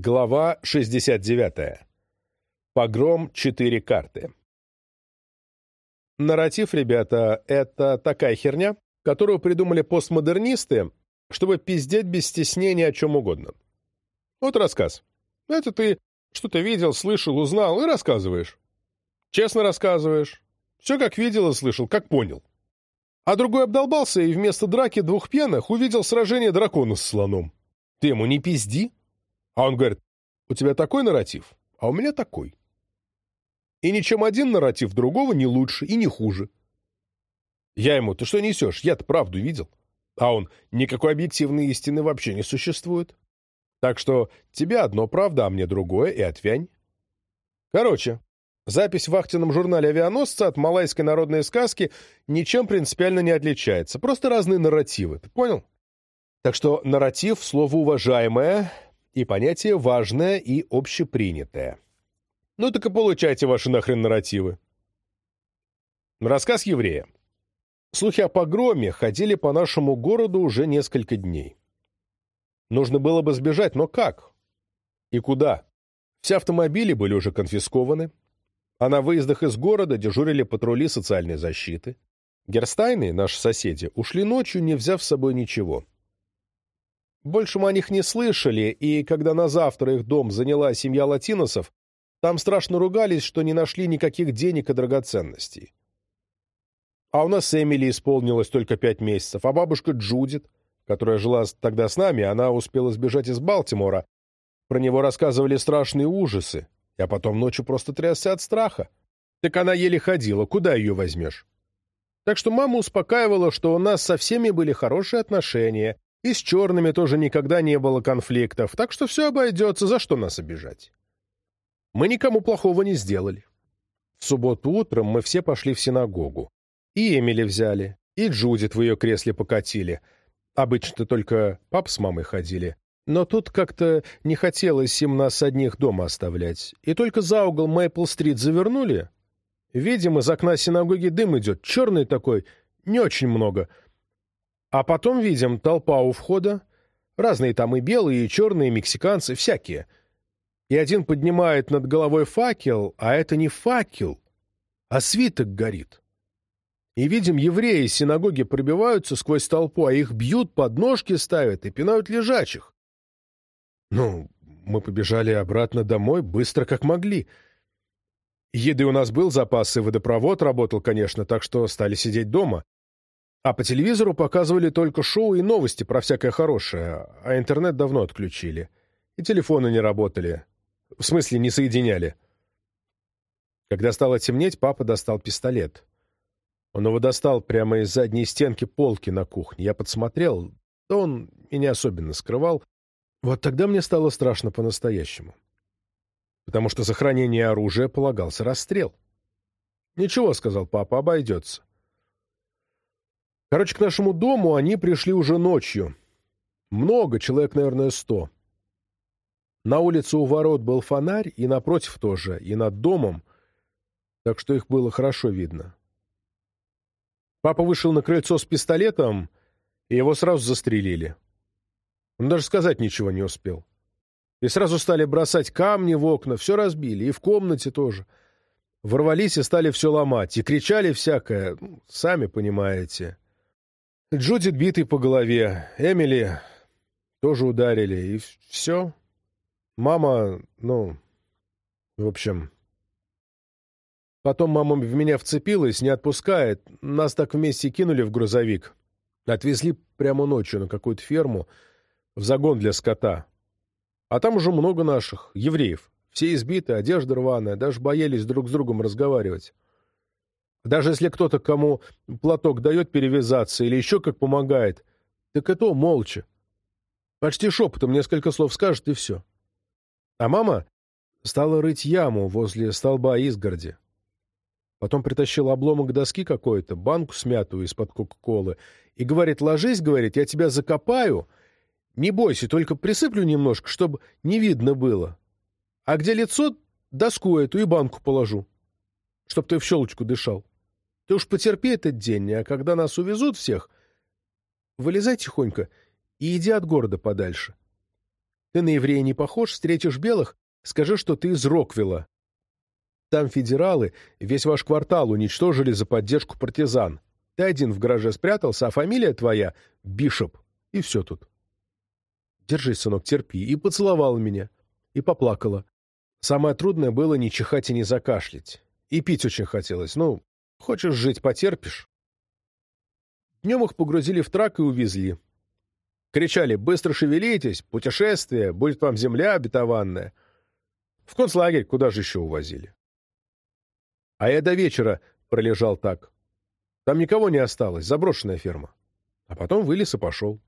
Глава 69. Погром 4 карты. Нарратив, ребята, это такая херня, которую придумали постмодернисты, чтобы пиздеть без стеснения о чем угодно. Вот рассказ. Это ты что-то видел, слышал, узнал и рассказываешь. Честно рассказываешь. Все как видел и слышал, как понял. А другой обдолбался и вместо драки двух пьяных увидел сражение дракона с слоном. Ты ему не пизди, а он говорит, у тебя такой нарратив, а у меня такой. И ничем один нарратив другого не лучше и не хуже. Я ему, ты что несешь? Я-то правду видел. А он, никакой объективной истины вообще не существует. Так что тебе одно правда, а мне другое, и отвянь. Короче, запись в вахтенном журнале «Авианосца» от малайской народной сказки ничем принципиально не отличается. Просто разные нарративы. Ты понял? Так что нарратив — слово уважаемое, и понятие важное и общепринятое. Ну так и получайте ваши нахрен нарративы. Рассказ еврея. Слухи о погроме ходили по нашему городу уже несколько дней. Нужно было бы сбежать, но как? И куда? Все автомобили были уже конфискованы, а на выездах из города дежурили патрули социальной защиты. Герстайны, наши соседи, ушли ночью, не взяв с собой ничего. Больше мы о них не слышали, и когда на завтра их дом заняла семья латиносов, там страшно ругались, что не нашли никаких денег и драгоценностей. А у нас Эмили исполнилось только пять месяцев, а бабушка Джудит, которая жила тогда с нами, она успела сбежать из Балтимора. Про него рассказывали страшные ужасы, а потом ночью просто трясся от страха. Так она еле ходила, куда ее возьмешь? Так что мама успокаивала, что у нас со всеми были хорошие отношения, и с черными тоже никогда не было конфликтов, так что все обойдется, за что нас обижать. Мы никому плохого не сделали. В субботу утром мы все пошли в синагогу. И Эмили взяли, и Джудит в ее кресле покатили. Обычно только пап с мамой ходили. Но тут как-то не хотелось им нас одних дома оставлять. И только за угол Мэйпл-стрит завернули. Видим, из окна синагоги дым идет, черный такой, не очень много — а потом видим толпа у входа, разные там и белые, и черные, и мексиканцы, всякие. И один поднимает над головой факел, а это не факел, а свиток горит. И видим, евреи из синагоги пробиваются сквозь толпу, а их бьют, подножки ставят и пинают лежачих. Ну, мы побежали обратно домой, быстро как могли. Еды у нас был запас, и водопровод работал, конечно, так что стали сидеть дома. А по телевизору показывали только шоу и новости про всякое хорошее, а интернет давно отключили. И телефоны не работали. В смысле, не соединяли. Когда стало темнеть, папа достал пистолет. Он его достал прямо из задней стенки полки на кухне. Я подсмотрел, да он и не особенно скрывал. Вот тогда мне стало страшно по-настоящему. Потому что за хранение оружия полагался расстрел. «Ничего», — сказал папа, — «обойдется». Короче, к нашему дому они пришли уже ночью. Много, человек, наверное, сто. На улице у ворот был фонарь, и напротив тоже, и над домом, так что их было хорошо видно. Папа вышел на крыльцо с пистолетом, и его сразу застрелили. Он даже сказать ничего не успел. И сразу стали бросать камни в окна, все разбили, и в комнате тоже. Ворвались и стали все ломать, и кричали всякое, ну, сами понимаете. Джудит битый по голове, Эмили тоже ударили, и все. Мама, ну, в общем... Потом мама в меня вцепилась, не отпускает. Нас так вместе кинули в грузовик. Отвезли прямо ночью на какую-то ферму, в загон для скота. А там уже много наших, евреев. Все избиты, одежда рваная, даже боялись друг с другом разговаривать. Даже если кто-то кому платок дает перевязаться или еще как помогает, так это молча. Почти шепотом несколько слов скажет, и все. А мама стала рыть яму возле столба изгороди. Потом притащила обломок доски какой-то, банку смятую из-под Кока-Колы, и говорит, ложись, говорит, я тебя закопаю, не бойся, только присыплю немножко, чтобы не видно было. А где лицо, доску эту и банку положу, чтоб ты в щелочку дышал. Ты уж потерпи этот день, а когда нас увезут всех, вылезай тихонько и иди от города подальше. Ты на еврея не похож, встретишь белых, скажи, что ты из Роквилла. Там федералы весь ваш квартал уничтожили за поддержку партизан. Ты один в гараже спрятался, а фамилия твоя — Бишоп. И все тут. Держись, сынок, терпи. И поцеловала меня. И поплакала. Самое трудное было не чихать и не закашлять. И пить очень хотелось. Ну, хочешь жить, потерпишь. Днем их погрузили в трак и увезли. Кричали «Быстро шевелитесь! Путешествие! Будет вам земля обетованная!» В концлагерь куда же еще увозили? А я до вечера пролежал так. Там никого не осталось, заброшенная ферма. А потом вылез и пошел.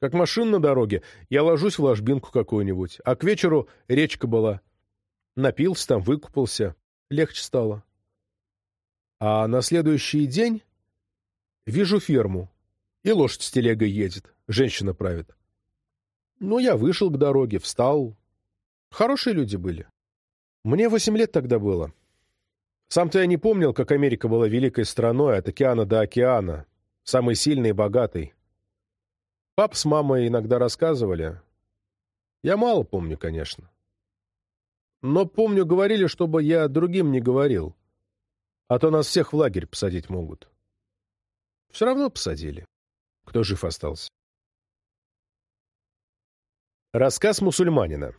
Как машин на дороге, я ложусь в ложбинку какую-нибудь, а к вечеру речка была. Напился там, выкупался, легче стало. А на следующий день вижу ферму, и лошадь с телегой едет, женщина правит. Ну, я вышел к дороге, встал. Хорошие люди были. Мне восемь лет тогда было. Сам-то я не помнил, как Америка была великой страной от океана до океана, самой сильной и богатой. Пап с мамой иногда рассказывали. Я мало помню, конечно. Но, помню, говорили, чтобы я другим не говорил. А то нас всех в лагерь посадить могут. Все равно посадили. Кто жив остался? Рассказ мусульманина.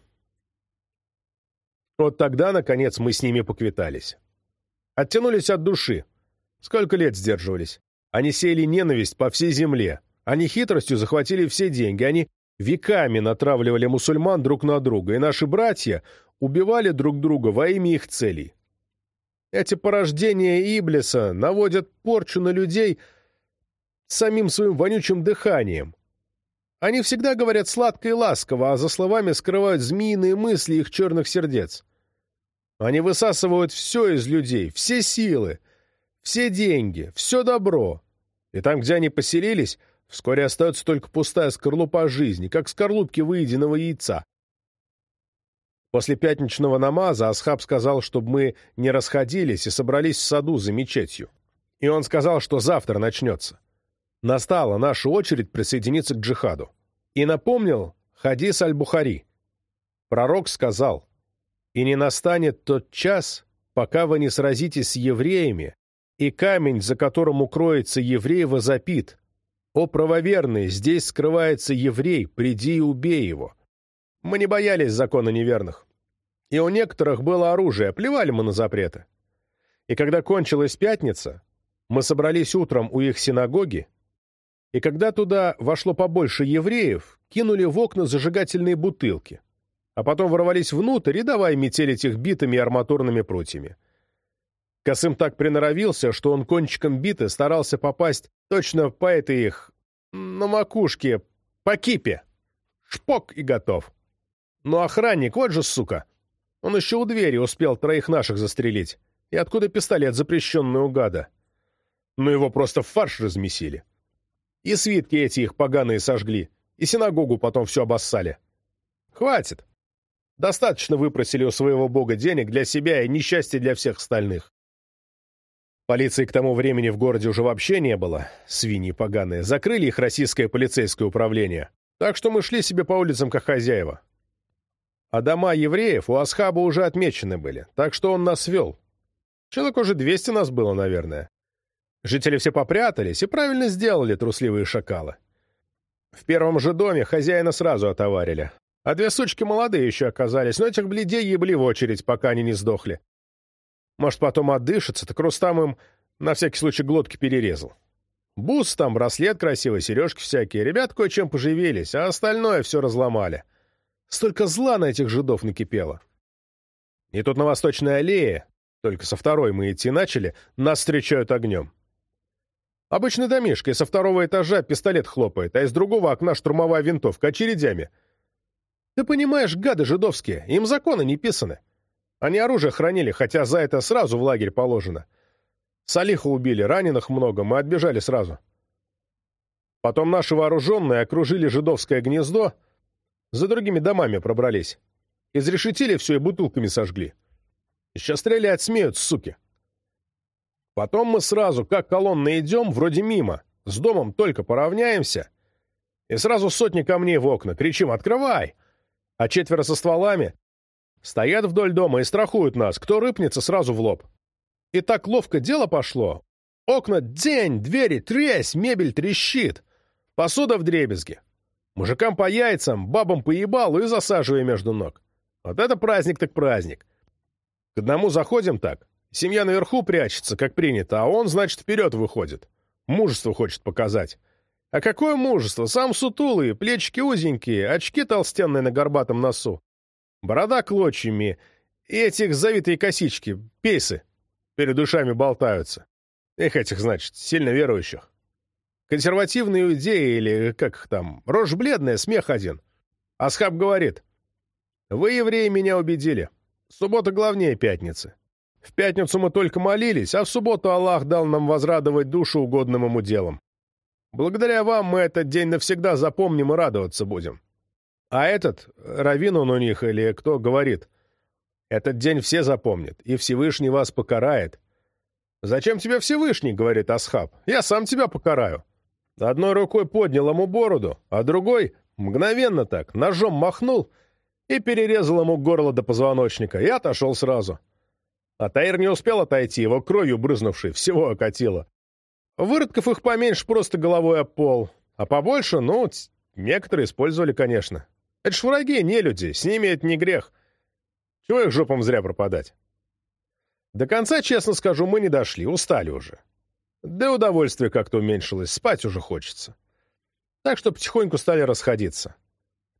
Вот тогда, наконец, мы с ними поквитались. Оттянулись от души. Сколько лет сдерживались. Они сеяли ненависть по всей земле. Они хитростью захватили все деньги. Они веками натравливали мусульман друг на друга. И наши братья убивали друг друга во имя их целей. Эти порождения Иблиса наводят порчу на людей самим своим вонючим дыханием. Они всегда говорят сладко и ласково, а за словами скрывают змеиные мысли их черных сердец. Они высасывают все из людей, все силы, все деньги, все добро. И там, где они поселились, вскоре остается только пустая скорлупа жизни, как скорлупки выеденного яйца. После пятничного намаза Асхаб сказал, чтобы мы не расходились и собрались в саду за мечетью. И он сказал, что завтра начнется. Настала наша очередь присоединиться к джихаду. И напомнил хадис аль-Бухари. Пророк сказал, и не настанет тот час, пока вы не сразитесь с евреями, и камень, за которым укроется еврей, возопит. «О, правоверный, здесь скрывается еврей, приди и убей его». Мы не боялись закона неверных. И у некоторых было оружие, плевали мы на запреты. И когда кончилась пятница, мы собрались утром у их синагоги, и когда туда вошло побольше евреев, кинули в окна зажигательные бутылки а потом ворвались внутрь и давай метелить их битами и арматурными прутьями. Косым так приноровился, что он кончиком биты старался попасть точно по этой их... на макушке, по кипе. Шпок и готов. Но охранник, вот же сука! Он еще у двери успел троих наших застрелить. И откуда пистолет, запрещенный у гада? Ну его просто в фарш размесили. И свитки эти их поганые сожгли, и синагогу потом все обоссали. Хватит. Достаточно выпросили у своего бога денег для себя и несчастья для всех остальных. Полиции к тому времени в городе уже вообще не было, свиньи поганые. Закрыли их российское полицейское управление. Так что мы шли себе по улицам как хозяева. А дома евреев у Асхаба уже отмечены были, так что он нас вел. Человек уже 200 нас было, наверное. Жители все попрятались и правильно сделали трусливые шакалы. В первом же доме хозяина сразу отоварили, а две сучки молодые еще оказались, но этих бледей ебли в очередь, пока они не сдохли. Может, потом отдышатся, так Рустам им на всякий случай глотки перерезал. Бус там, браслет красивый, сережки всякие. Ребят кое-чем поживились, а остальное все разломали. Столько зла на этих жидов накипело. И тут на Восточной аллее, только со второй мы идти начали, нас встречают огнем. Обычный домишко, и со второго этажа пистолет хлопает, а из другого окна штурмовая винтовка очередями — ты понимаешь, гады жидовские, им законы не писаны. Они оружие хранили, хотя за это сразу в лагерь положено. Салиха убили, раненых много, мы отбежали сразу. Потом наши вооруженные окружили жидовское гнездо, за другими домами пробрались. Изрешетили все и бутылками сожгли. Еще стрелять смеют, суки. Потом мы сразу, как колонна идем, вроде мимо, с домом только поравняемся, и сразу сотни камней в окна, кричим «Открывай!» а четверо со стволами стоят вдоль дома и страхуют нас, кто рыпнется сразу в лоб. И так ловко дело пошло. Окна день, двери трясь, мебель трещит. Посуда в дребезге. Мужикам по яйцам, бабам по ебалу и засаживая между ног. Вот это праздник так праздник. К одному заходим так. Семья наверху прячется, как принято, а он, значит, вперед выходит. Мужество хочет показать. А какое мужество? Сам сутулый, плечики узенькие, очки толстенные на горбатом носу. Борода клочьями и этих завитые косички, пейсы, перед душами болтаются. Их этих, значит, сильно верующих. Консервативные идеи или как их там, рожь бледная, смех один. Асхаб говорит, «Вы, евреи, меня убедили. Суббота главнее пятницы. В пятницу мы только молились, а в субботу Аллах дал нам возрадовать душу угодным ему делом. Благодаря вам мы этот день навсегда запомним и радоваться будем. А этот, Равин он у них или кто говорит, этот день все запомнят, и Всевышний вас покарает. «Зачем тебе Всевышний?» — говорит Асхаб. «Я сам тебя покараю». Одной рукой поднял ему бороду, а другой, мгновенно так, ножом махнул и перерезал ему горло до позвоночника, и отошел сразу. А Таир не успел отойти, его кровью брызнувшей всего окатило. Выродков их поменьше просто головой об пол, а побольше, ну, некоторые использовали, конечно. Это ж враги, не люди, с ними это не грех. Чего их жопам зря пропадать? До конца, честно скажу, мы не дошли, устали уже. Да и удовольствие как-то уменьшилось, спать уже хочется. Так что потихоньку стали расходиться.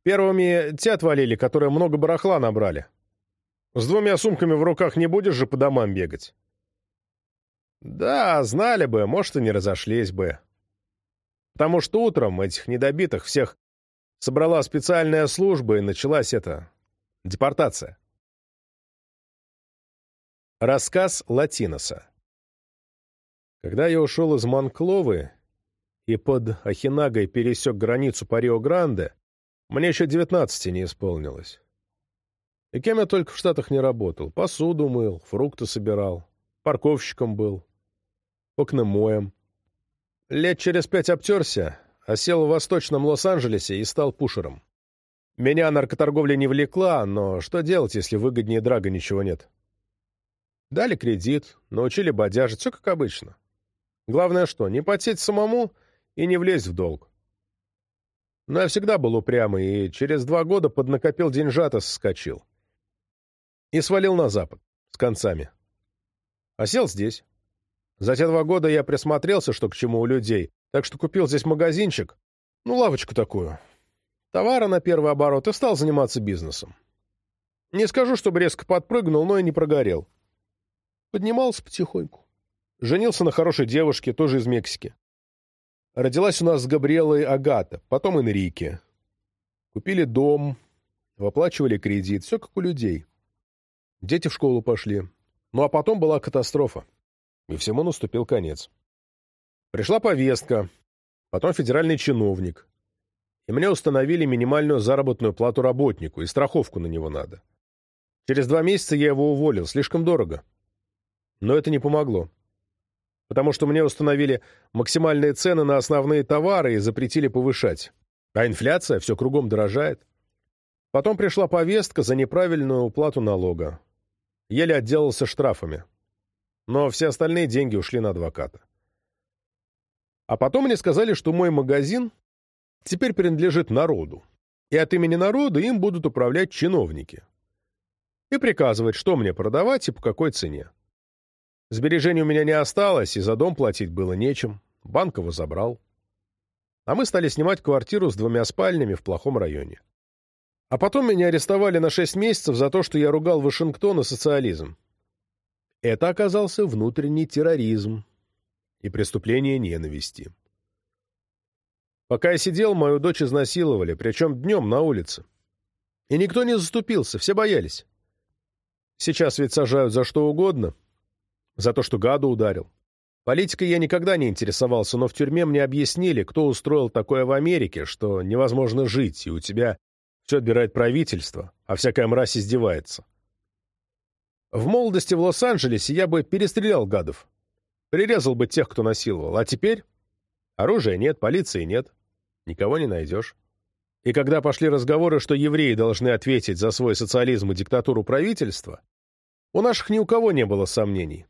Первыми те отвалили, которые много барахла набрали. С двумя сумками в руках не будешь же по домам бегать. Да, знали бы, может, и не разошлись бы. Потому что утром этих недобитых всех собрала специальная служба, и началась эта депортация. Рассказ Латиноса Когда я ушел из Манкловы и под Ахинагой пересек границу по Рио-Гранде, мне еще девятнадцати не исполнилось. И кем я только в Штатах не работал. Посуду мыл, фрукты собирал, парковщиком был окномоем. Лет через пять обтерся, осел в восточном Лос-Анджелесе и стал пушером. Меня наркоторговля не влекла, но что делать, если выгоднее драга ничего нет? Дали кредит, научили бодяжить, все как обычно. Главное что, не потеть самому и не влезть в долг. Но я всегда был упрямый, и через два года поднакопил деньжата соскочил. И свалил на запад, с концами. А сел здесь. За те два года я присмотрелся, что к чему у людей, так что купил здесь магазинчик, ну, лавочку такую. Товара на первый оборот и стал заниматься бизнесом. Не скажу, чтобы резко подпрыгнул, но и не прогорел. Поднимался потихоньку. Женился на хорошей девушке, тоже из Мексики. Родилась у нас с Габриэлой Агата, потом Энрике. Купили дом, выплачивали кредит, все как у людей. Дети в школу пошли. Ну а потом была катастрофа и всему наступил конец. Пришла повестка, потом федеральный чиновник, и мне установили минимальную заработную плату работнику, и страховку на него надо. Через два месяца я его уволил, слишком дорого. Но это не помогло, потому что мне установили максимальные цены на основные товары и запретили повышать. А инфляция все кругом дорожает. Потом пришла повестка за неправильную уплату налога. Еле отделался штрафами но все остальные деньги ушли на адвоката. А потом мне сказали, что мой магазин теперь принадлежит народу, и от имени народа им будут управлять чиновники. И приказывать, что мне продавать и по какой цене. Сбережений у меня не осталось, и за дом платить было нечем. Банк его забрал. А мы стали снимать квартиру с двумя спальнями в плохом районе. А потом меня арестовали на шесть месяцев за то, что я ругал Вашингтон и социализм. Это оказался внутренний терроризм и преступление ненависти. Пока я сидел, мою дочь изнасиловали, причем днем на улице. И никто не заступился, все боялись. Сейчас ведь сажают за что угодно. За то, что гаду ударил. Политикой я никогда не интересовался, но в тюрьме мне объяснили, кто устроил такое в Америке, что невозможно жить, и у тебя все отбирает правительство, а всякая мразь издевается. В молодости в Лос-Анджелесе я бы перестрелял гадов. Прирезал бы тех, кто насиловал. А теперь? Оружия нет, полиции нет. Никого не найдешь. И когда пошли разговоры, что евреи должны ответить за свой социализм и диктатуру правительства, у наших ни у кого не было сомнений.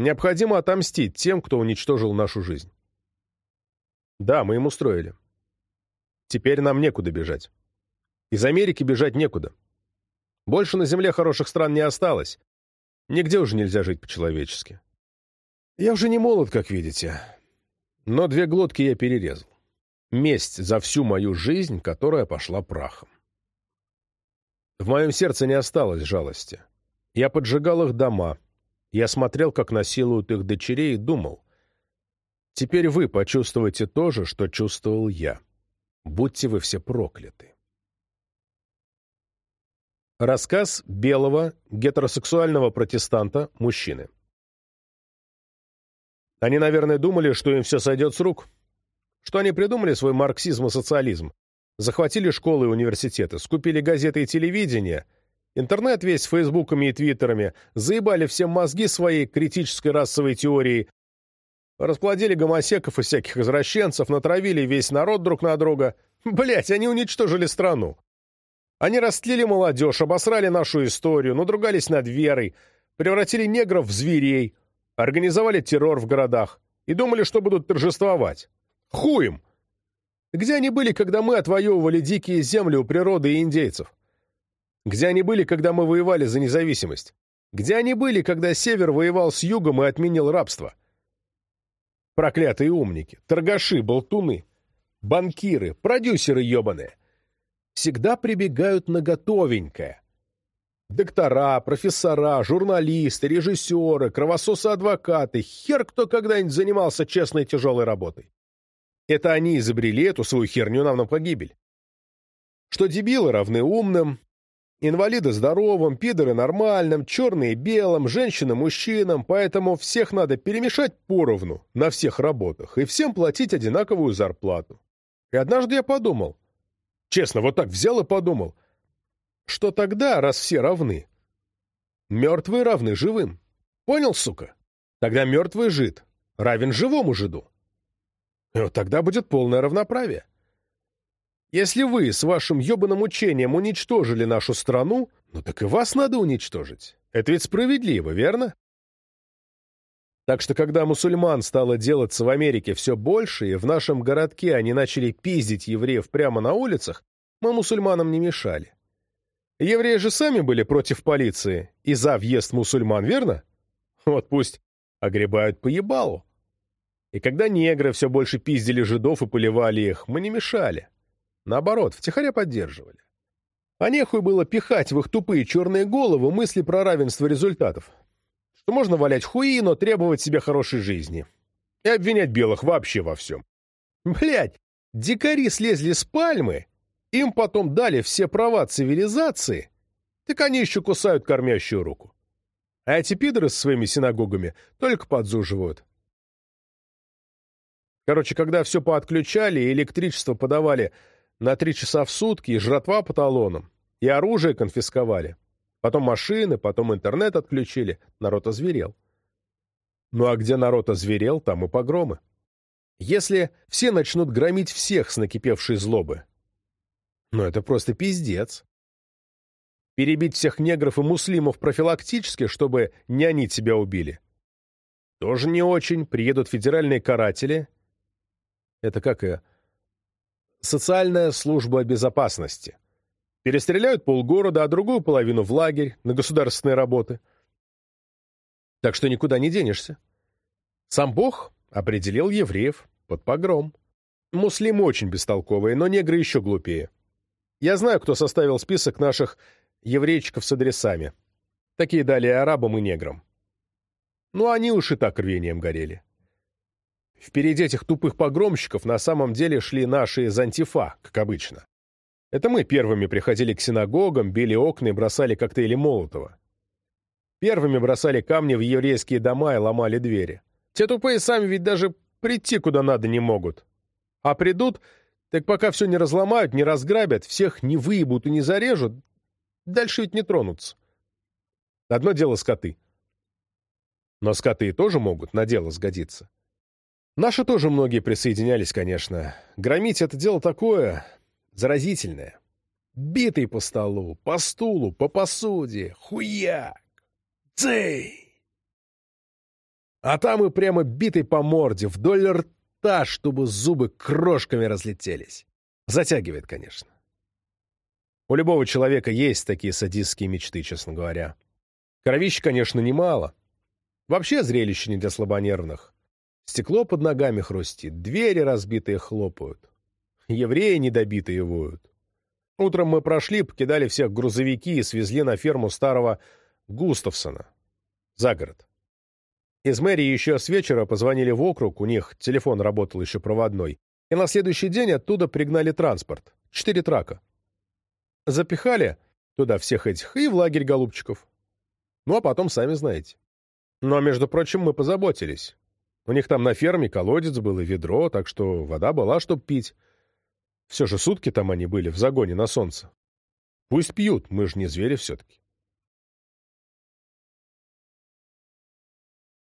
Необходимо отомстить тем, кто уничтожил нашу жизнь. Да, мы им устроили. Теперь нам некуда бежать. Из Америки бежать некуда. Больше на земле хороших стран не осталось. Нигде уже нельзя жить по-человечески. Я уже не молод, как видите. Но две глотки я перерезал. Месть за всю мою жизнь, которая пошла прахом. В моем сердце не осталось жалости. Я поджигал их дома. Я смотрел, как насилуют их дочерей, и думал. Теперь вы почувствуете то же, что чувствовал я. Будьте вы все прокляты. Рассказ белого гетеросексуального протестанта мужчины. Они, наверное, думали, что им все сойдет с рук, что они придумали свой марксизм и социализм, захватили школы и университеты, скупили газеты и телевидение, интернет весь с фейсбуками и твиттерами, заебали всем мозги своей критической расовой теорией, расплодили гомосеков и всяких извращенцев, натравили весь народ друг на друга. Блять, они уничтожили страну. Они растлили молодежь, обосрали нашу историю, надругались над верой, превратили негров в зверей, организовали террор в городах и думали, что будут торжествовать. Хуем! Где они были, когда мы отвоевывали дикие земли у природы и индейцев? Где они были, когда мы воевали за независимость? Где они были, когда Север воевал с Югом и отменил рабство? Проклятые умники, торгаши, болтуны, банкиры, продюсеры ебаные. Всегда прибегают на готовенькое. Доктора, профессора, журналисты, режиссеры, кровососы-адвокаты, хер кто когда-нибудь занимался честной тяжелой работой. Это они изобрели эту свою херню нам на погибель. Что дебилы равны умным, инвалиды здоровым, пидоры нормальным, черные белым, женщины мужчинам, поэтому всех надо перемешать поровну на всех работах и всем платить одинаковую зарплату. И однажды я подумал, честно, вот так взял и подумал, что тогда, раз все равны, мертвые равны живым. Понял, сука? Тогда мертвый жид равен живому жиду. И вот тогда будет полное равноправие. Если вы с вашим ебаным учением уничтожили нашу страну, ну так и вас надо уничтожить. Это ведь справедливо, верно? Так что когда мусульман стало делаться в Америке все больше, и в нашем городке они начали пиздить евреев прямо на улицах, мы мусульманам не мешали. Евреи же сами были против полиции и за въезд мусульман, верно? Вот пусть огребают по ебалу. И когда негры все больше пиздили жидов и поливали их, мы не мешали. Наоборот, втихаря поддерживали. А нехуй было пихать в их тупые черные головы мысли про равенство результатов. Что можно валять хуи, но требовать себе хорошей жизни. И обвинять белых вообще во всем. Блять, дикари слезли с пальмы, им потом дали все права цивилизации, так они еще кусают кормящую руку. А эти пидоры со своими синагогами только подзуживают. Короче, когда все поотключали и электричество подавали на три часа в сутки, и жратва по талонам, и оружие конфисковали, потом машины, потом интернет отключили, народ озверел. Ну а где народ озверел, там и погромы. Если все начнут громить всех с накипевшей злобы, ну это просто пиздец. Перебить всех негров и муслимов профилактически, чтобы не они тебя убили. Тоже не очень. Приедут федеральные каратели — это как и... Социальная служба безопасности. Перестреляют полгорода, а другую половину в лагерь, на государственные работы. Так что никуда не денешься. Сам Бог определил евреев под погром. Муслимы очень бестолковые, но негры еще глупее. Я знаю, кто составил список наших еврейчиков с адресами. Такие дали арабам и неграм. Ну, они уж и так рвением горели. Впереди этих тупых погромщиков на самом деле шли наши из антифа, как обычно. Это мы первыми приходили к синагогам, били окна и бросали коктейли Молотова. Первыми бросали камни в еврейские дома и ломали двери. Те тупые сами ведь даже прийти куда надо не могут. А придут, так пока все не разломают, не разграбят, всех не выебут и не зарежут, дальше ведь не тронутся. Одно дело скоты. Но скоты тоже могут на дело сгодиться. Наши тоже многие присоединялись, конечно. Громить — это дело такое. заразительное. Битый по столу, по стулу, по посуде. Хуяк! Цей! А там и прямо битый по морде, вдоль рта, чтобы зубы крошками разлетелись. Затягивает, конечно. У любого человека есть такие садистские мечты, честно говоря. Кровища, конечно, немало. Вообще зрелище не для слабонервных. Стекло под ногами хрустит, двери разбитые хлопают. Евреи недобитые воют. Утром мы прошли, покидали всех грузовики и свезли на ферму старого Густавсона. За город. Из мэрии еще с вечера позвонили в округ, у них телефон работал еще проводной, и на следующий день оттуда пригнали транспорт. Четыре трака. Запихали туда всех этих и в лагерь голубчиков. Ну, а потом сами знаете. Но, между прочим, мы позаботились. У них там на ферме колодец был и ведро, так что вода была, чтоб пить. Все же сутки там они были, в загоне на солнце. Пусть пьют, мы же не звери все-таки.